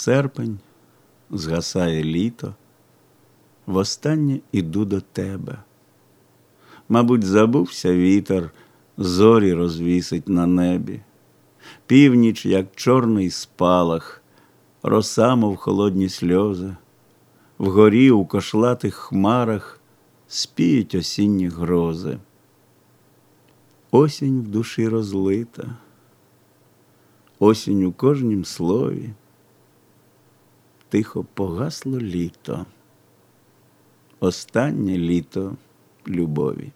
Серпень, згасає літо, востаннє іду до тебе. Мабуть, забувся вітер, зорі розвісить на небі, північ, як чорний спалах, роса, мов холодні сльози, вгорі у кошлатих хмарах спіють осінні грози. Осінь в душі розлита, осінь у кожнім слові, тихо погасло літо, останнє літо любові.